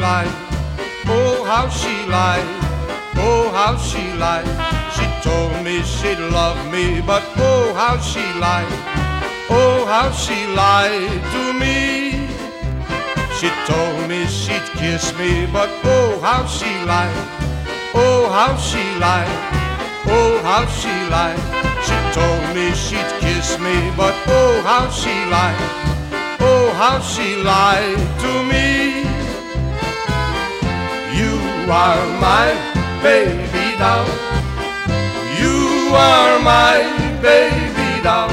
lied. Oh, how she lied. Oh, how she lied. She told me she'd love me, but oh, how she lied. Oh, how she lied to me. She told me she'd kiss me, but oh, how she lied. Oh, how she lied. Oh, how she lied. She told me she'd kiss me, but oh, how she lied. Oh, how she lied to me. Are my baby doll. You are my baby doll.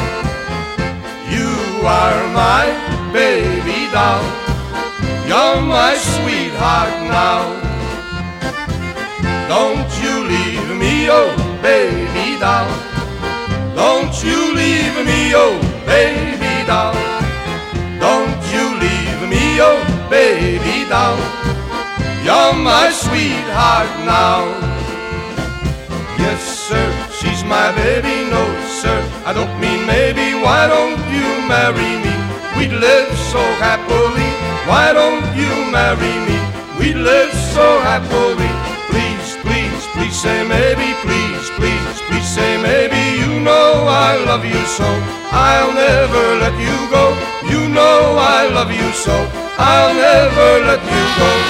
You are my baby doll. You're my sweetheart now. Don't you leave me, oh baby doll. Don't you leave me, oh baby doll. You're my sweetheart now. Yes, sir, she's my baby. No, sir, I don't mean maybe. Why don't you marry me? We'd live so happily. Why don't you marry me? We'd live so happily. Please, please, please say maybe. Please, please, please say maybe. You know I love you so. I'll never let you go. You know I love you so. I'll never let you go.